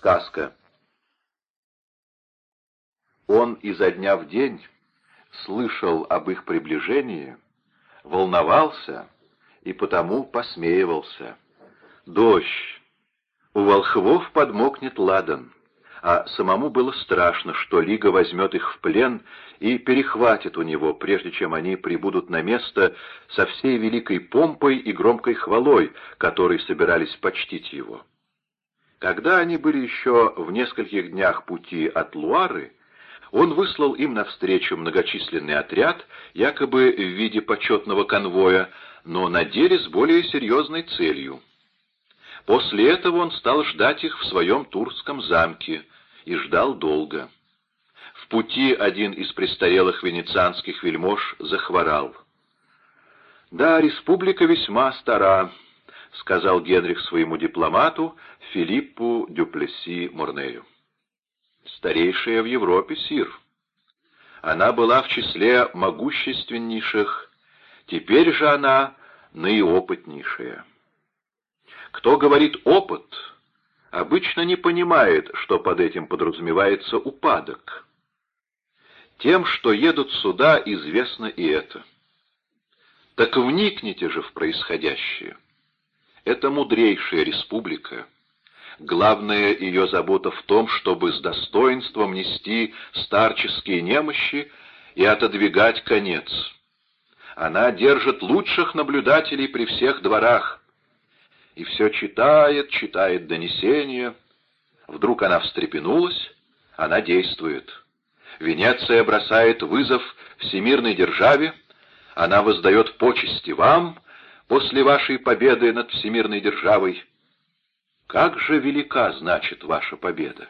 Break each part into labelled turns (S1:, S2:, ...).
S1: сказка. Он изо дня в день слышал об их приближении, волновался и потому посмеивался. Дождь. У волхвов подмокнет ладан а самому было страшно, что Лига возьмет их в плен и перехватит у него, прежде чем они прибудут на место со всей великой помпой и громкой хвалой, которой собирались почтить его. Когда они были еще в нескольких днях пути от Луары, он выслал им навстречу многочисленный отряд, якобы в виде почетного конвоя, но на деле с более серьезной целью — После этого он стал ждать их в своем Турском замке и ждал долго. В пути один из престарелых венецианских вельмож захворал. «Да, республика весьма стара», — сказал Генрих своему дипломату Филиппу Дюплеси Морнею. «Старейшая в Европе, сир. Она была в числе могущественнейших, теперь же она наиопытнейшая». Кто говорит «опыт», обычно не понимает, что под этим подразумевается упадок. Тем, что едут сюда, известно и это. Так вникните же в происходящее. Это мудрейшая республика. Главная ее забота в том, чтобы с достоинством нести старческие немощи и отодвигать конец. Она держит лучших наблюдателей при всех дворах, и все читает, читает донесения. Вдруг она встрепенулась, она действует. Венеция бросает вызов всемирной державе, она воздает почести вам после вашей победы над всемирной державой. Как же велика, значит, ваша победа?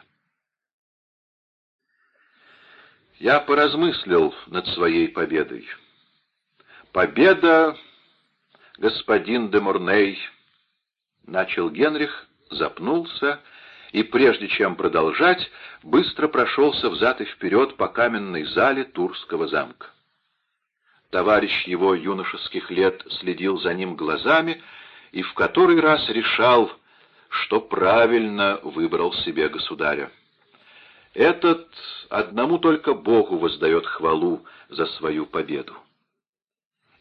S1: Я поразмыслил над своей победой. Победа, господин де Морней, — Начал Генрих, запнулся и, прежде чем продолжать, быстро прошелся взад и вперед по каменной зале Турского замка. Товарищ его юношеских лет следил за ним глазами и в который раз решал, что правильно выбрал себе государя. Этот одному только Богу воздает хвалу за свою победу.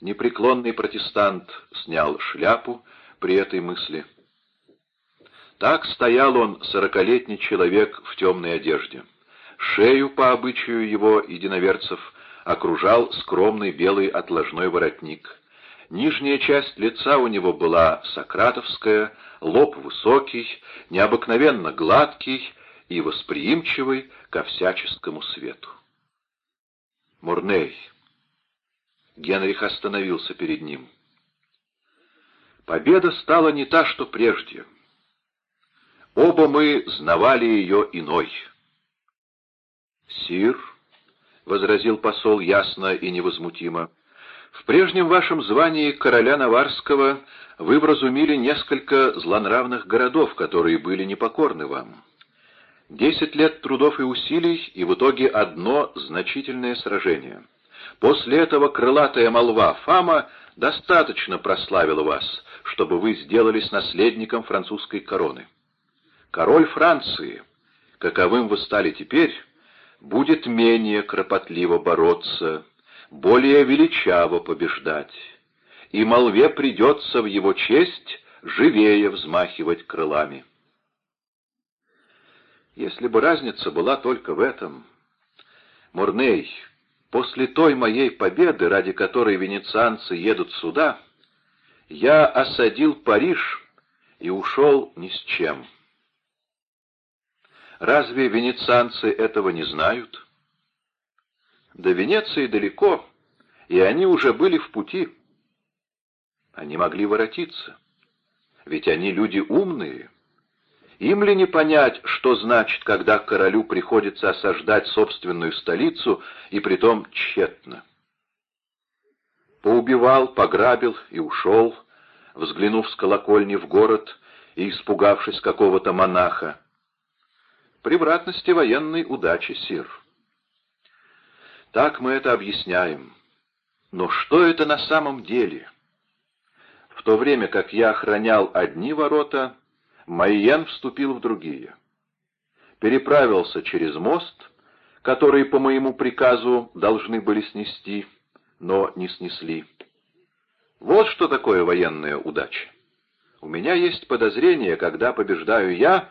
S1: Непреклонный протестант снял шляпу, при этой мысли. Так стоял он, сорокалетний человек в темной одежде. Шею, по обычаю его единоверцев, окружал скромный белый отложной воротник. Нижняя часть лица у него была сократовская, лоб высокий, необыкновенно гладкий и восприимчивый ко всяческому свету. Мурней. Генрих остановился перед ним. Победа стала не та, что прежде. Оба мы знавали ее иной. «Сир», — возразил посол ясно и невозмутимо, — «в прежнем вашем звании короля Наварского вы вразумили несколько злонравных городов, которые были непокорны вам. Десять лет трудов и усилий, и в итоге одно значительное сражение. После этого крылатая молва Фама достаточно прославила вас, чтобы вы сделались наследником французской короны. Король Франции, каковым вы стали теперь, будет менее кропотливо бороться, более величаво побеждать, и молве придется в его честь живее взмахивать крылами. Если бы разница была только в этом, Мурней, после той моей победы, ради которой венецианцы едут сюда, я осадил Париж и ушел ни с чем. Разве венецианцы этого не знают? До Венеции далеко, и они уже были в пути. Они могли воротиться, ведь они люди умные. Им ли не понять, что значит, когда королю приходится осаждать собственную столицу, и притом тщетно? Поубивал, пограбил и ушел, взглянув с колокольни в город и испугавшись какого-то монаха. Превратности военной удачи, сир. Так мы это объясняем. Но что это на самом деле? В то время как я охранял одни ворота, Майен вступил в другие. переправился через мост, который по моему приказу должны были снести, но не снесли. Вот что такое военная удача. У меня есть подозрение, когда побеждаю я,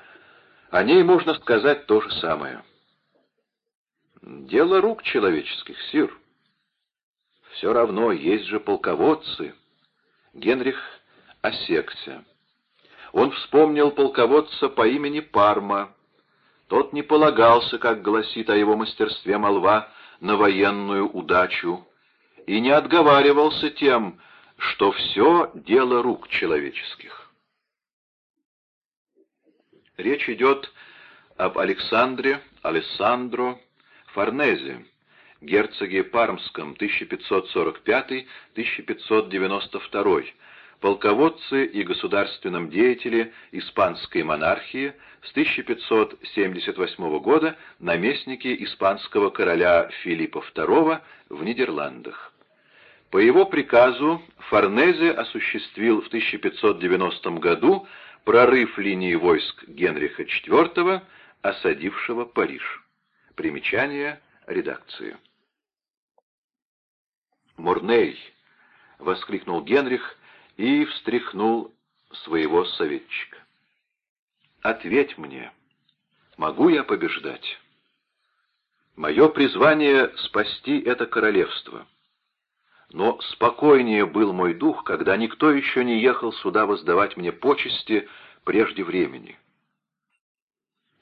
S1: о ней можно сказать то же самое. Дело рук человеческих, сир. Все равно есть же полководцы. Генрих осекся. Он вспомнил полководца по имени Парма. Тот не полагался, как гласит о его мастерстве молва, на военную удачу, и не отговаривался тем, что все дело рук человеческих. Речь идет об Александре, Алессандро Форнезе, герцоге Пармском 1545-1592, полководце и государственном деятеле испанской монархии с 1578 года наместники испанского короля Филиппа II в Нидерландах. По его приказу Форнезе осуществил в 1590 году прорыв линии войск Генриха IV, осадившего Париж. Примечание редакции. «Мурней!» — воскликнул Генрих и встряхнул своего советчика. «Ответь мне, могу я побеждать? Мое призвание — спасти это королевство». Но спокойнее был мой дух, когда никто еще не ехал сюда воздавать мне почести прежде времени.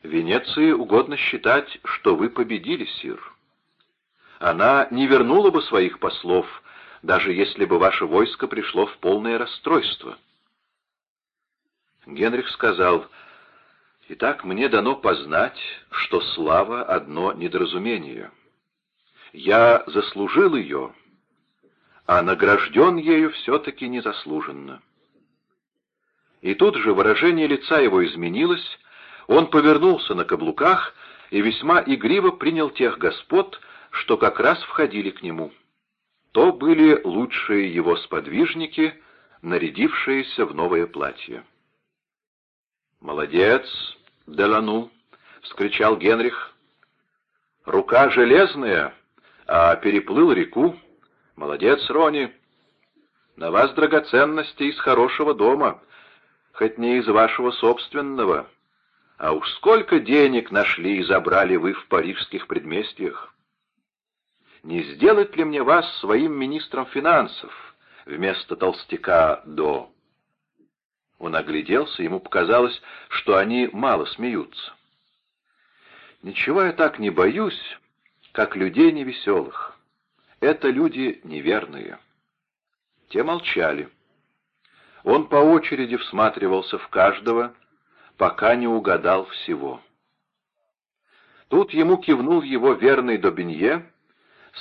S1: Венеции угодно считать, что вы победили, сир. Она не вернула бы своих послов, даже если бы ваше войско пришло в полное расстройство. Генрих сказал, «Итак, мне дано познать, что слава — одно недоразумение. Я заслужил ее» а награжден ею все-таки незаслуженно. И тут же выражение лица его изменилось, он повернулся на каблуках и весьма игриво принял тех господ, что как раз входили к нему. То были лучшие его сподвижники, нарядившиеся в новое платье. «Молодец, Делану!» — вскричал Генрих. «Рука железная, а переплыл реку. «Молодец, Рони! На вас драгоценности из хорошего дома, хоть не из вашего собственного. А уж сколько денег нашли и забрали вы в парижских предместьях! Не сделать ли мне вас своим министром финансов вместо толстяка До?» Он огляделся, ему показалось, что они мало смеются. «Ничего я так не боюсь, как людей невеселых». Это люди неверные. Те молчали. Он по очереди всматривался в каждого, пока не угадал всего. Тут ему кивнул его верный Добинье,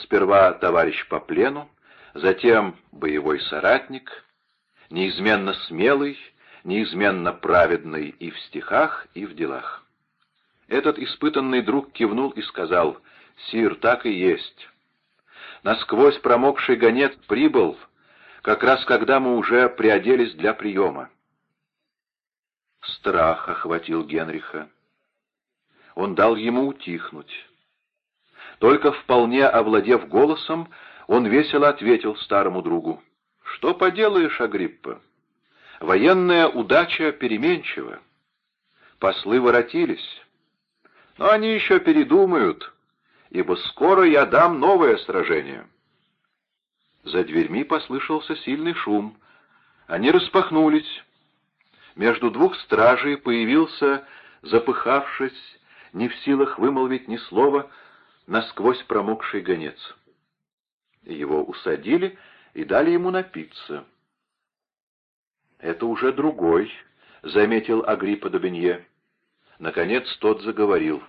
S1: сперва товарищ по плену, затем боевой соратник, неизменно смелый, неизменно праведный и в стихах, и в делах. Этот испытанный друг кивнул и сказал, «Сир, так и есть. Насквозь промокший гонец прибыл, как раз когда мы уже приоделись для приема. Страх охватил Генриха. Он дал ему утихнуть. Только вполне овладев голосом, он весело ответил старому другу. «Что поделаешь, Агриппа? Военная удача переменчива. Послы воротились, но они еще передумают» ибо скоро я дам новое сражение». За дверьми послышался сильный шум. Они распахнулись. Между двух стражей появился, запыхавшись, не в силах вымолвить ни слова, насквозь промокший гонец. Его усадили и дали ему напиться. «Это уже другой», — заметил Агриппа Добенье. Наконец тот заговорил.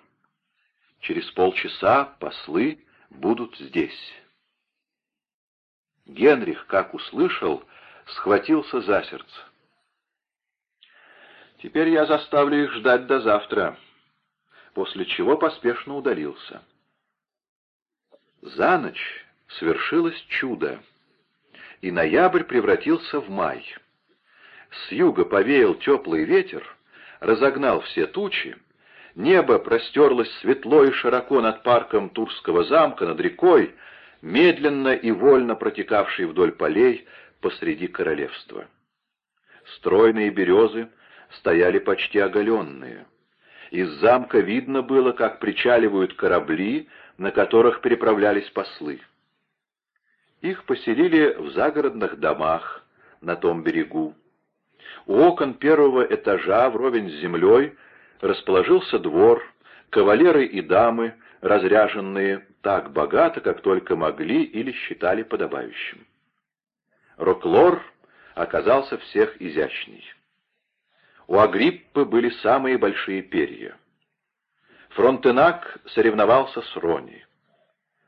S1: Через полчаса послы будут здесь. Генрих, как услышал, схватился за сердце. Теперь я заставлю их ждать до завтра, после чего поспешно удалился. За ночь свершилось чудо, и ноябрь превратился в май. С юга повеял теплый ветер, разогнал все тучи, Небо простерлось светло и широко над парком Турского замка, над рекой, медленно и вольно протекавшей вдоль полей посреди королевства. Стройные березы стояли почти оголенные. Из замка видно было, как причаливают корабли, на которых переправлялись послы. Их поселили в загородных домах на том берегу. У окон первого этажа вровень с землей расположился двор, кавалеры и дамы, разряженные так богато, как только могли или считали подобающим. Роклор оказался всех изящней. У Агриппы были самые большие перья. Фронтенак соревновался с Рони.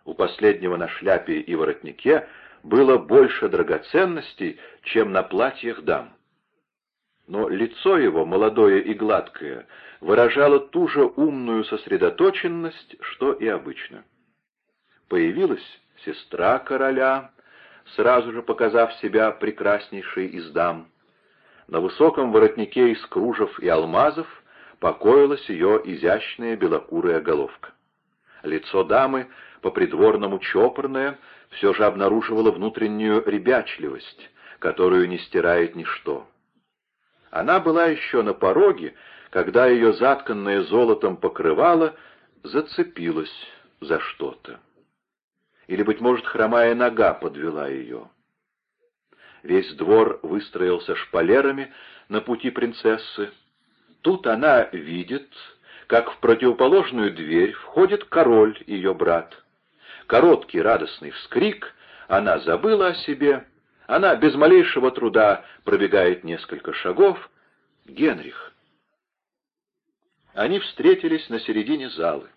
S1: У последнего на шляпе и воротнике было больше драгоценностей, чем на платьях дам. Но лицо его, молодое и гладкое, выражало ту же умную сосредоточенность, что и обычно. Появилась сестра короля, сразу же показав себя прекраснейшей из дам. На высоком воротнике из кружев и алмазов покоилась ее изящная белокурая головка. Лицо дамы, по-придворному чопорное, все же обнаруживало внутреннюю ребячливость, которую не стирает ничто. Она была еще на пороге, когда ее затканное золотом покрывало зацепилось за что-то. Или, быть может, хромая нога подвела ее. Весь двор выстроился шпалерами на пути принцессы. Тут она видит, как в противоположную дверь входит король, ее брат. Короткий радостный вскрик, она забыла о себе — она без малейшего труда пробегает несколько шагов. Генрих. Они встретились на середине залы.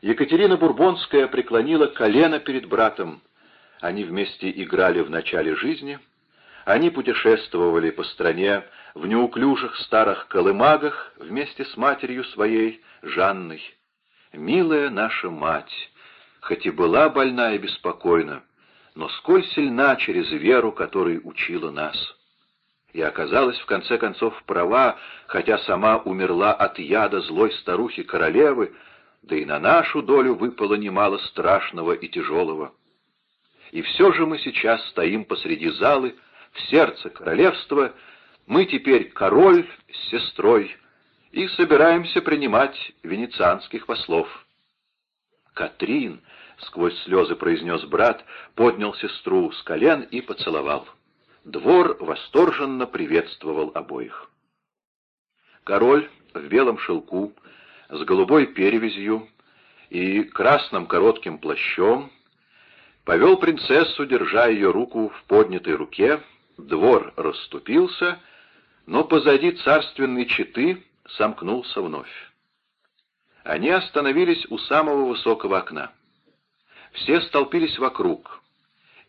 S1: Екатерина Бурбонская преклонила колено перед братом. Они вместе играли в начале жизни. Они путешествовали по стране в неуклюжих старых колымагах вместе с матерью своей, Жанной. Милая наша мать, хоть и была больна и беспокойна, но сколь сильна через веру, которой учила нас. И оказалась, в конце концов, права, хотя сама умерла от яда злой старухи-королевы, да и на нашу долю выпало немало страшного и тяжелого. И все же мы сейчас стоим посреди залы, в сердце королевства, мы теперь король с сестрой, и собираемся принимать венецианских послов. Катрин, — сквозь слезы произнес брат, поднял сестру с колен и поцеловал. Двор восторженно приветствовал обоих. Король в белом шелку, с голубой перевязью и красным коротким плащом повел принцессу, держа ее руку в поднятой руке, двор расступился, но позади царственной четы сомкнулся вновь. Они остановились у самого высокого окна. Все столпились вокруг,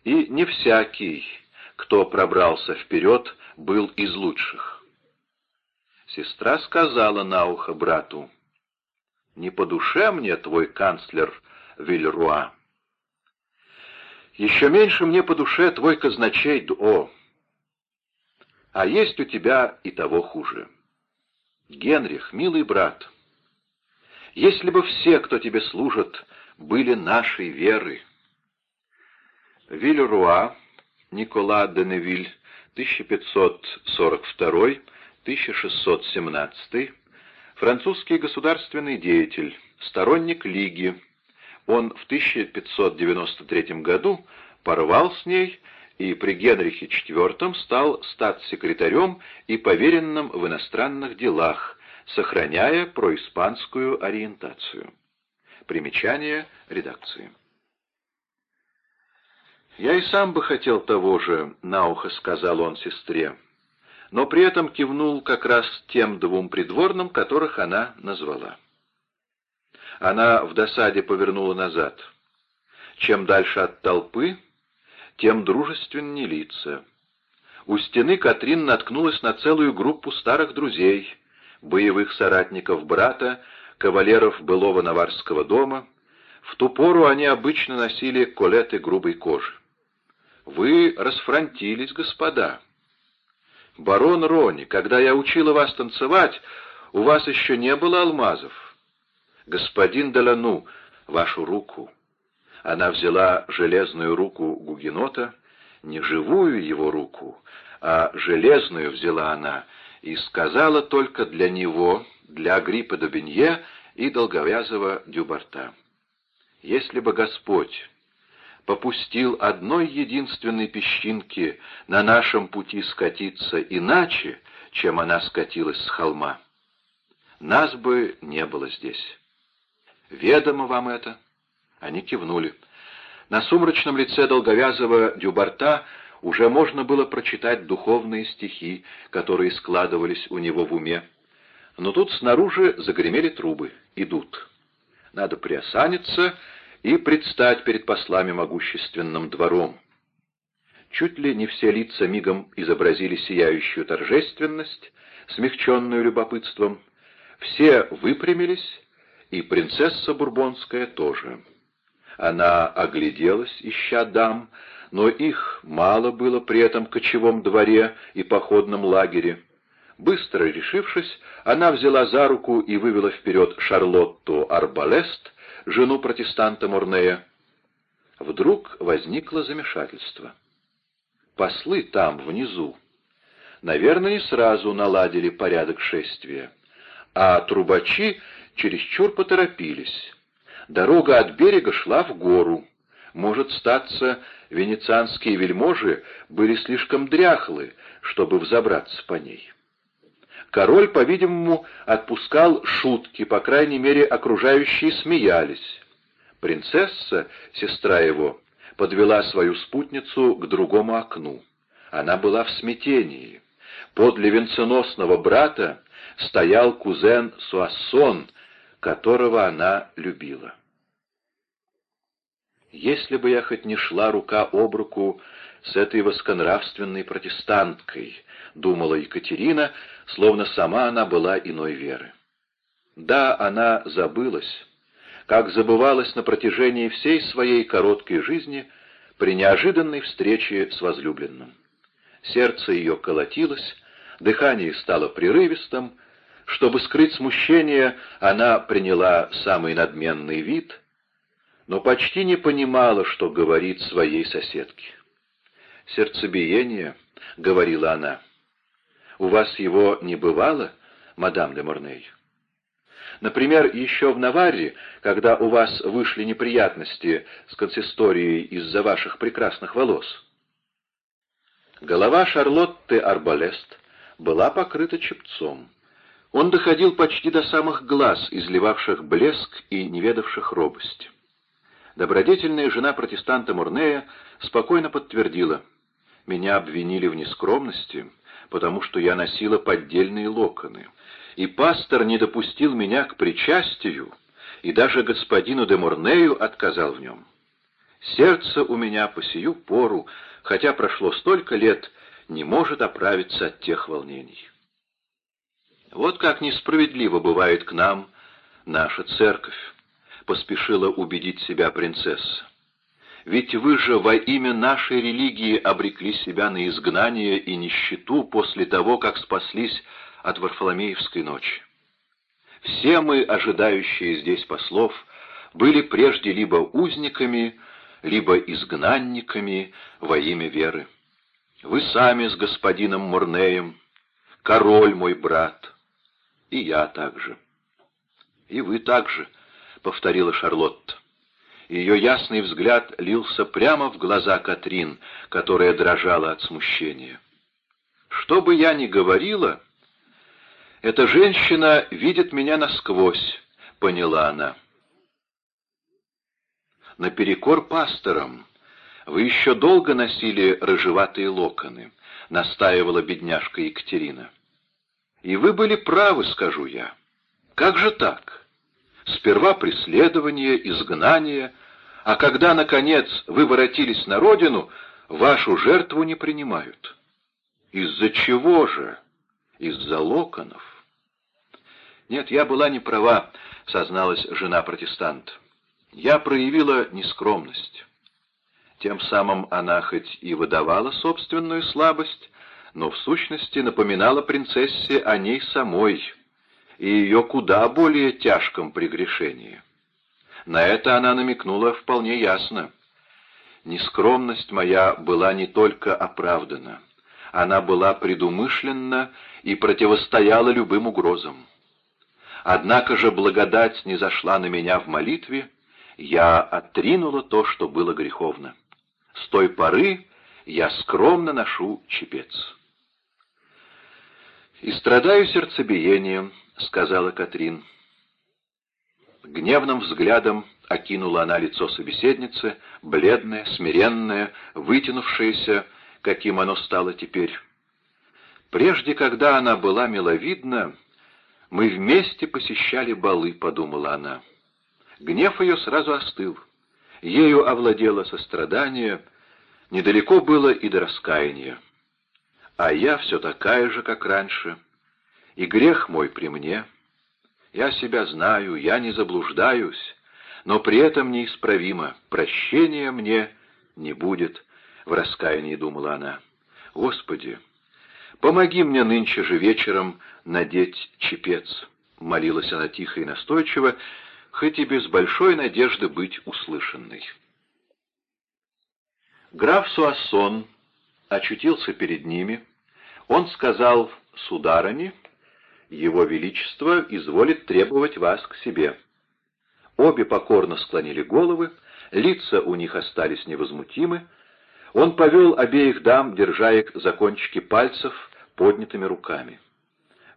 S1: и не всякий, кто пробрался вперед, был из лучших. Сестра сказала на ухо брату, «Не по душе мне твой канцлер Вильруа. Еще меньше мне по душе твой казначей Дуо. А есть у тебя и того хуже. Генрих, милый брат, если бы все, кто тебе служит, были нашей веры. Вильруа, Никола де Невиль, 1542-1617, французский государственный деятель, сторонник Лиги. Он в 1593 году порвал с ней и при Генрихе IV стал статс-секретарем и поверенным в иностранных делах, сохраняя происпанскую ориентацию. Примечание редакции. «Я и сам бы хотел того же», — на ухо сказал он сестре, но при этом кивнул как раз тем двум придворным, которых она назвала. Она в досаде повернула назад. Чем дальше от толпы, тем дружественнее лица. У стены Катрин наткнулась на целую группу старых друзей, боевых соратников брата, кавалеров былого наварского дома. В ту пору они обычно носили колеты грубой кожи. «Вы расфронтились, господа. Барон Рони, когда я учила вас танцевать, У вас еще не было алмазов? Господин Делану, вашу руку. Она взяла железную руку Гугенота, не живую его руку, а железную взяла она, и сказала только для него, для Гриппа Добенье и долговязого Дюбарта. Если бы Господь попустил одной единственной песчинки на нашем пути скатиться иначе, чем она скатилась с холма, нас бы не было здесь. Ведомо вам это? Они кивнули. На сумрачном лице долговязого Дюбарта уже можно было прочитать духовные стихи, которые складывались у него в уме. Но тут снаружи загремели трубы. Идут. Надо приосаниться и предстать перед послами могущественным двором. Чуть ли не все лица мигом изобразили сияющую торжественность, смягченную любопытством. Все выпрямились, и принцесса Бурбонская тоже. Она огляделась, ища дам, но их мало было при этом кочевом дворе и походном лагере. Быстро решившись, она взяла за руку и вывела вперед Шарлотту Арбалест, жену протестанта Морнея. Вдруг возникло замешательство. Послы там, внизу, наверное, не сразу наладили порядок шествия, а трубачи чересчур поторопились. Дорога от берега шла в гору. Может, статься, венецианские вельможи были слишком дряхлы, чтобы взобраться по ней. Король, по-видимому, отпускал шутки, по крайней мере, окружающие смеялись. Принцесса, сестра его, подвела свою спутницу к другому окну. Она была в смятении. Подле венценосного брата стоял кузен Суассон, которого она любила. Если бы я хоть не шла рука об руку с этой восконравственной протестанткой, думала Екатерина, словно сама она была иной веры. Да, она забылась, как забывалась на протяжении всей своей короткой жизни при неожиданной встрече с возлюбленным. Сердце ее колотилось, дыхание стало прерывистым, чтобы скрыть смущение, она приняла самый надменный вид, но почти не понимала, что говорит своей соседке. «Сердцебиение», — говорила она, — «у вас его не бывало, мадам де Морней?» Например, еще в Наварре, когда у вас вышли неприятности с консисторией из-за ваших прекрасных волос. Голова Шарлотты Арбалест была покрыта чепцом. Он доходил почти до самых глаз, изливавших блеск и не ведавших робость. Добродетельная жена протестанта Мурнея спокойно подтвердила, «Меня обвинили в нескромности, потому что я носила поддельные локоны, и пастор не допустил меня к причастию, и даже господину де Мурнею отказал в нем. Сердце у меня по сию пору, хотя прошло столько лет, не может оправиться от тех волнений». Вот как несправедливо бывает к нам наша церковь, поспешила убедить себя принцесса. Ведь вы же во имя нашей религии обрекли себя на изгнание и нищету после того, как спаслись от Варфоломеевской ночи. Все мы, ожидающие здесь послов, были прежде либо узниками, либо изгнанниками во имя веры. Вы сами с господином Мурнеем, король мой брат, и я также. И вы также, — повторила Шарлотта. Ее ясный взгляд лился прямо в глаза Катрин, которая дрожала от смущения. «Что бы я ни говорила, эта женщина видит меня насквозь», — поняла она. «Наперекор пасторам вы еще долго носили рыжеватые локоны», — настаивала бедняжка Екатерина. И вы были правы, скажу я. Как же так? Сперва преследование, изгнание, а когда, наконец, вы воротились на родину, вашу жертву не принимают. Из-за чего же? Из-за локонов. Нет, я была не права, созналась жена протестанта. Я проявила нескромность. Тем самым она хоть и выдавала собственную слабость, но в сущности напоминала принцессе о ней самой, и ее куда более тяжком прегрешении. На это она намекнула вполне ясно. Нескромность моя была не только оправдана, она была предумышленна и противостояла любым угрозам. Однако же благодать не зашла на меня в молитве, я отринула то, что было греховно. С той поры я скромно ношу чепец. «И страдаю сердцебиением», — сказала Катрин. Гневным взглядом окинула она лицо собеседницы, бледное, смиренное, вытянувшееся, каким оно стало теперь. Прежде, когда она была миловидна, мы вместе посещали балы, — подумала она. Гнев ее сразу остыл. Ею овладело сострадание, недалеко было и до раскаяния. А я все такая же, как раньше, и грех мой при мне. Я себя знаю, я не заблуждаюсь, но при этом неисправимо. Прощения мне не будет, — в раскаянии думала она. Господи, помоги мне нынче же вечером надеть чепец, — молилась она тихо и настойчиво, хоть и без большой надежды быть услышанной. Граф Суассон очутился перед ними. Он сказал «Сударыне, его Величество изволит требовать вас к себе». Обе покорно склонили головы, лица у них остались невозмутимы. Он повел обеих дам, держа их за кончики пальцев поднятыми руками.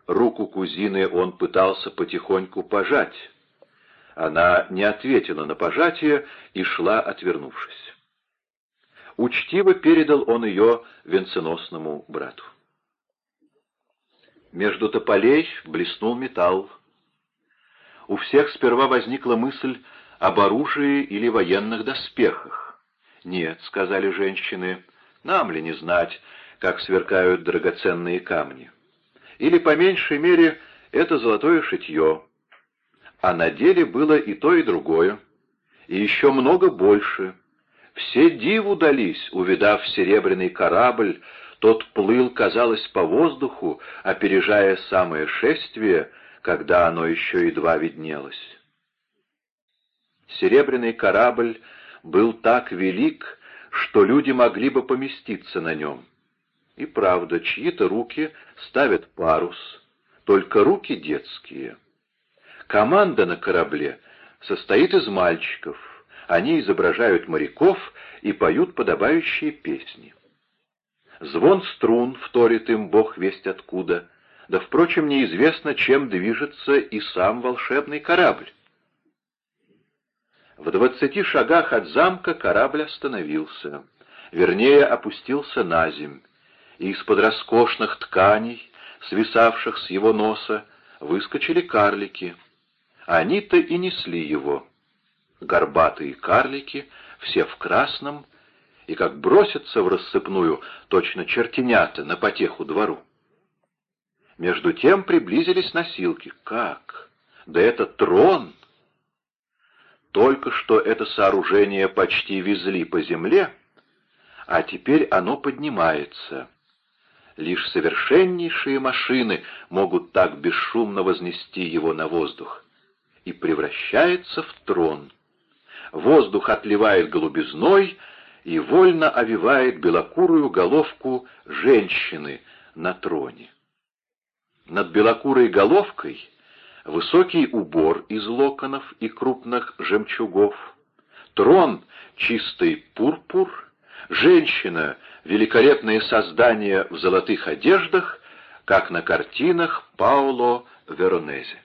S1: Руку кузины он пытался потихоньку пожать, она не ответила на пожатие и шла, отвернувшись. Учтиво передал он ее венценосному брату. Между тополей блеснул металл. У всех сперва возникла мысль об оружии или военных доспехах. «Нет», — сказали женщины, — «нам ли не знать, как сверкают драгоценные камни? Или, по меньшей мере, это золотое шитье, а на деле было и то, и другое, и еще много больше. Все диву дались, увидав серебряный корабль, тот плыл, казалось, по воздуху, опережая самое шествие, когда оно еще едва виднелось. Серебряный корабль был так велик, что люди могли бы поместиться на нем. И правда, чьи-то руки ставят парус, только руки детские — Команда на корабле состоит из мальчиков. Они изображают моряков и поют подобающие песни. Звон струн вторит им бог весть откуда, да, впрочем, неизвестно, чем движется и сам волшебный корабль. В двадцати шагах от замка корабль остановился, вернее, опустился на земь, и из-под роскошных тканей, свисавших с его носа, выскочили карлики — они-то и несли его. Горбатые карлики, все в красном, и как бросятся в рассыпную, точно чертенята, на потеху двору. Между тем приблизились носилки. Как? Да это трон! Только что это сооружение почти везли по земле, а теперь оно поднимается. Лишь совершеннейшие машины могут так бесшумно вознести его на воздух и превращается в трон. Воздух отливает голубизной и вольно овивает белокурую головку женщины на троне. Над белокурой головкой высокий убор из локонов и крупных жемчугов, трон — чистый пурпур, женщина — великолепное создание в золотых одеждах, как на картинах Пауло Веронезе.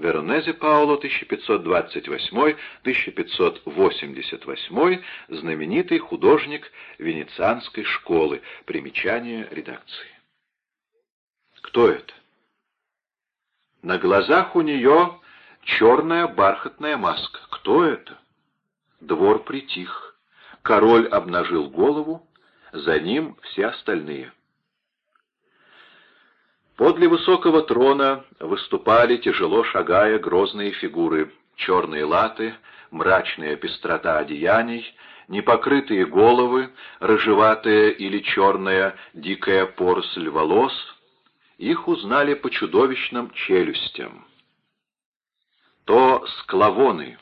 S1: Веронезе Пауло 1528-1588, знаменитый художник Венецианской школы. Примечание редакции. Кто это? На глазах у нее черная бархатная маска. Кто это? Двор притих. Король обнажил голову, за ним все остальные. Подле высокого трона выступали, тяжело шагая, грозные фигуры, черные латы, мрачная пестрота одеяний, непокрытые головы, рыжеватая или черная дикая поросль волос, их узнали по чудовищным челюстям. То склавоны,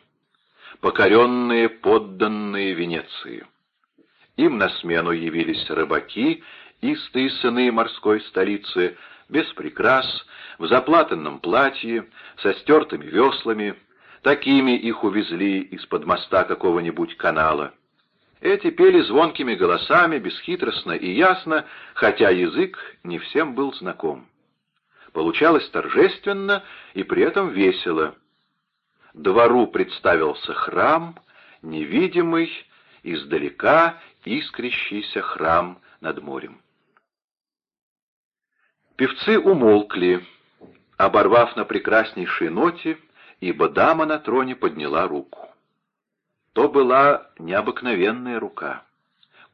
S1: покоренные подданные Венеции. Им на смену явились рыбаки, истые сыны морской столицы, без прикрас, в заплатанном платье, со стертыми веслами, такими их увезли из-под моста какого-нибудь канала. Эти пели звонкими голосами, бесхитростно и ясно, хотя язык не всем был знаком. Получалось торжественно и при этом весело. Двору представился храм, невидимый, издалека искрящийся храм над морем. Певцы умолкли, оборвав на прекраснейшей ноте, ибо дама на троне подняла руку. То была необыкновенная рука,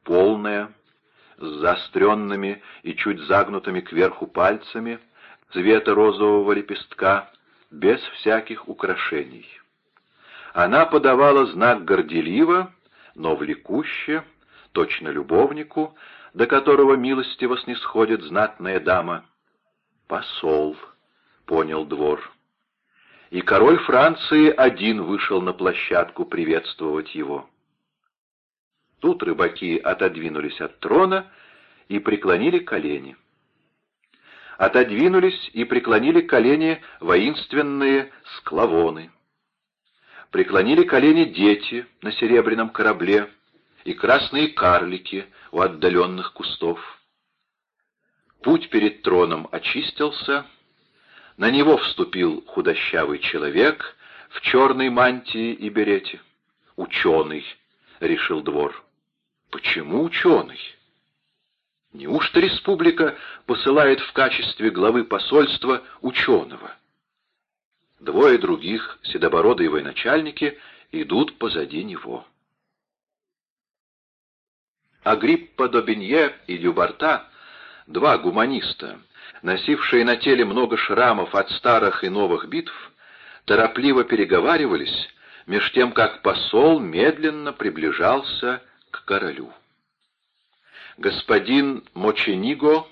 S1: полная, с заостренными и чуть загнутыми кверху пальцами, цвета розового лепестка, без всяких украшений. Она подавала знак горделиво, но влекуще, точно любовнику, до которого милостиво снисходит знатная дама. «Посол», — понял двор и король Франции один вышел на площадку приветствовать его. Тут рыбаки отодвинулись от трона и преклонили колени. Отодвинулись и преклонили колени воинственные склавоны. Преклонили колени дети на серебряном корабле и красные карлики у отдаленных кустов. Путь перед троном очистился, на него вступил худощавый человек в черной мантии и берете. «Ученый», — решил двор. «Почему ученый?» Неужто республика посылает в качестве главы посольства ученого? Двое других, седобородые военачальники, идут позади него. Агриппа Добенье и Дюбарта, два гуманиста, носившие на теле много шрамов от старых и новых битв, торопливо переговаривались, меж тем как посол медленно приближался к королю. Господин Мочениго,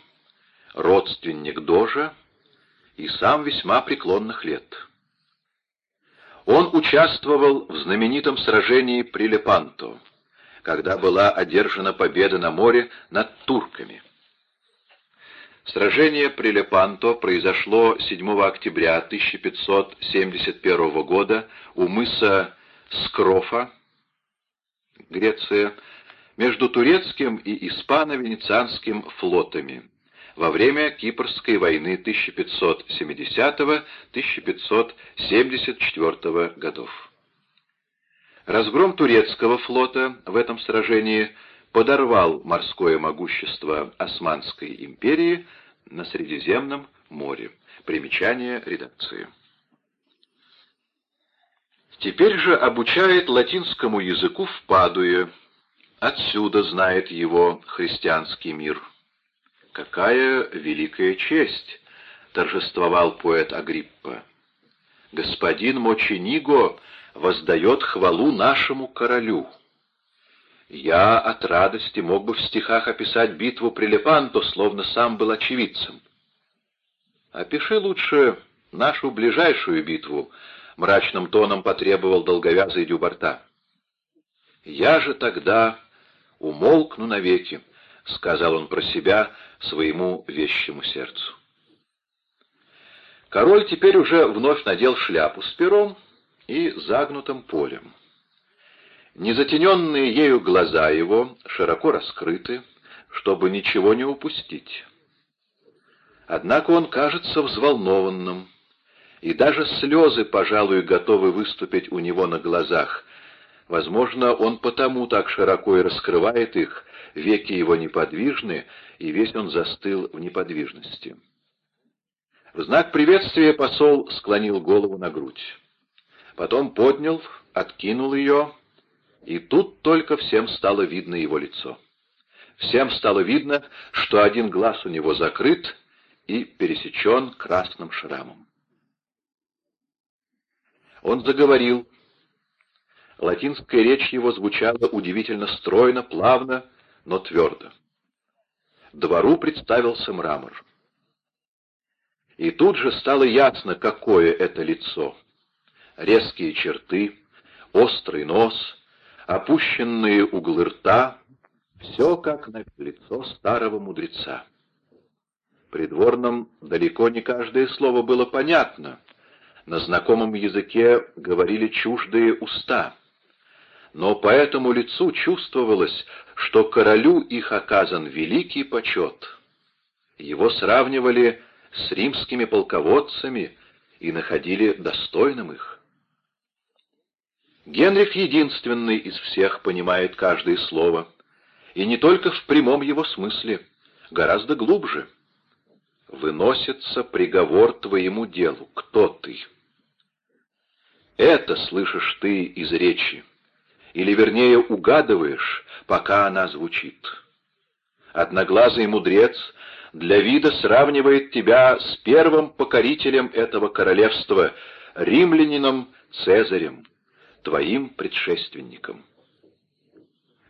S1: родственник Дожа, и сам весьма преклонных лет. Он участвовал в знаменитом сражении при Лепанто, когда была одержана победа на море над турками. Сражение при Лепанто произошло 7 октября 1571 года у мыса Скрофа, Греция, между турецким и испано-венецианским флотами во время Кипрской войны 1570-1574 годов. Разгром турецкого флота в этом сражении – подорвал морское могущество Османской империи на Средиземном море. Примечание редакции. Теперь же обучает латинскому языку в Падуе. Отсюда знает его христианский мир. Какая великая честь! торжествовал поэт Агриппа. Господин Мочениго воздает хвалу нашему королю. Я от радости мог бы в стихах описать битву при Лепанто, словно сам был очевидцем. Опиши лучше нашу ближайшую битву, — мрачным тоном потребовал долговязый Дюбарта. Я же тогда умолкну навеки, — сказал он про себя своему вещему сердцу. Король теперь уже вновь надел шляпу с пером и загнутым полем. Незатененные ею глаза его широко раскрыты, чтобы ничего не упустить. Однако он кажется взволнованным, и даже слезы, пожалуй, готовы выступить у него на глазах. Возможно, он потому так широко и раскрывает их, веки его неподвижны, и весь он застыл в неподвижности. В знак приветствия посол склонил голову на грудь. Потом поднял, откинул ее и тут только всем стало видно его лицо. Всем стало видно, что один глаз у него закрыт и пересечен красным шрамом. Он заговорил. Латинская речь его звучала удивительно стройно, плавно, но твердо. Двору представился мрамор. И тут же стало ясно, какое это лицо. Резкие черты, острый нос, опущенные углы рта — все как на лицо старого мудреца. Придворным далеко не каждое слово было понятно. На знакомом языке говорили чуждые уста. Но по этому лицу чувствовалось, что королю их оказан великий почет. Его сравнивали с римскими полководцами и находили достойным их. Генрих единственный из всех понимает каждое слово, и не только в прямом его смысле, гораздо глубже — выносится приговор твоему делу. Кто ты? Это слышишь ты из речи, или, вернее, угадываешь, пока она звучит. Одноглазый мудрец для вида сравнивает тебя с первым покорителем этого королевства, римлянином Цезарем, твоим предшественником.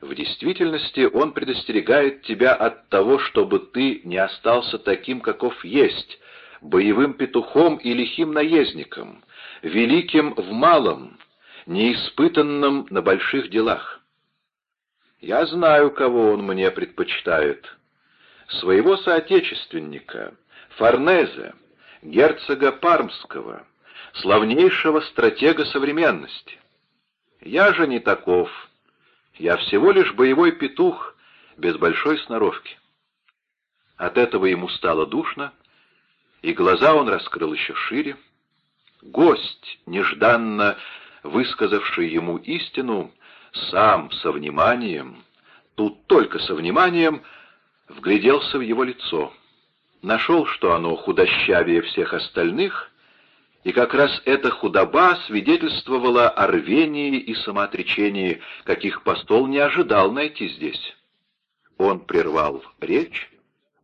S1: В действительности он предостерегает тебя от того, чтобы ты не остался таким, каков есть, боевым петухом и лихим наездником, великим в малом, неиспытанным на больших делах. Я знаю, кого он мне предпочитает. Своего соотечественника, Форнезе, герцога Пармского, славнейшего стратега современности. Я же не таков, я всего лишь боевой петух без большой сноровки. От этого ему стало душно, и глаза он раскрыл еще шире. Гость, нежданно высказавший ему истину, сам со вниманием, тут только со вниманием, вгляделся в его лицо. Нашел, что оно худощавее всех остальных, и как раз эта худоба свидетельствовала о рвении и самоотречении, каких постол не ожидал найти здесь. Он прервал речь,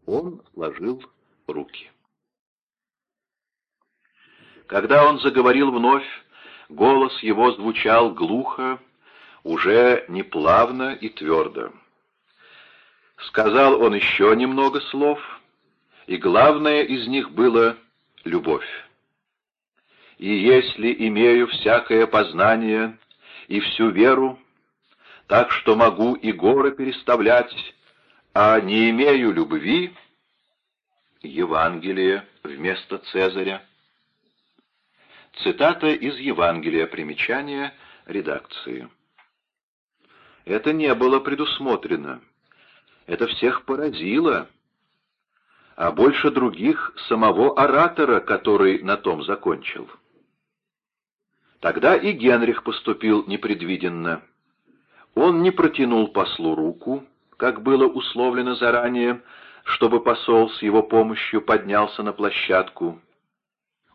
S1: он сложил руки. Когда он заговорил вновь, голос его звучал глухо, уже неплавно и твердо. Сказал он еще немного слов, и главное из них было — любовь и если имею всякое познание и всю веру, так что могу и горы переставлять, а не имею любви, Евангелие вместо Цезаря. Цитата из Евангелия, примечания редакции. Это не было предусмотрено. Это всех поразило, а больше других самого оратора, который на том закончил. Тогда и Генрих поступил непредвиденно. Он не протянул послу руку, как было условлено заранее, чтобы посол с его помощью поднялся на площадку.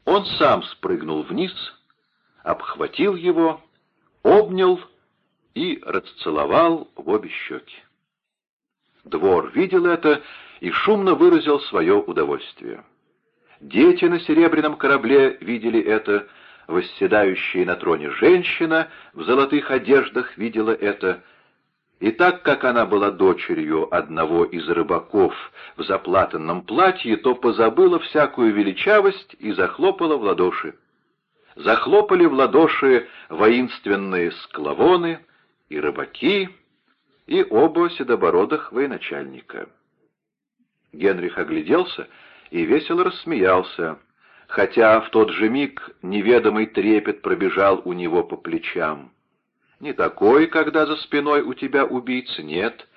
S1: Он сам спрыгнул вниз, обхватил его, обнял и расцеловал в обе щеки. Двор видел это и шумно выразил свое удовольствие. Дети на серебряном корабле видели это восседающая на троне женщина в золотых одеждах видела это, и так как она была дочерью одного из рыбаков в заплатанном платье, то позабыла всякую величавость и захлопала в ладоши. Захлопали в ладоши воинственные склавоны и рыбаки, и оба седобородых военачальника. Генрих огляделся и весело рассмеялся, хотя в тот же миг неведомый трепет пробежал у него по плечам. Не такой, когда за спиной у тебя убийца, нет.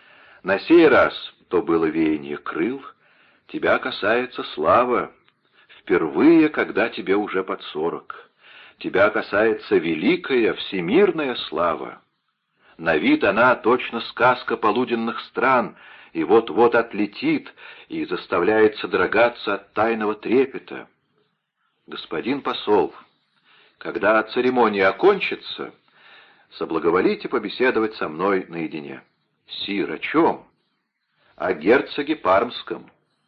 S1: На сей раз то было веяние крыл, тебя касается слава, впервые, когда тебе уже под сорок. Тебя касается великая, всемирная слава. На вид она точно сказка полуденных стран, и вот-вот отлетит и заставляет содрогаться от тайного трепета. «Господин посол, когда церемония окончится, соблаговолите побеседовать со мной наедине». «Сир, о чем?» «О герцоге Пармском».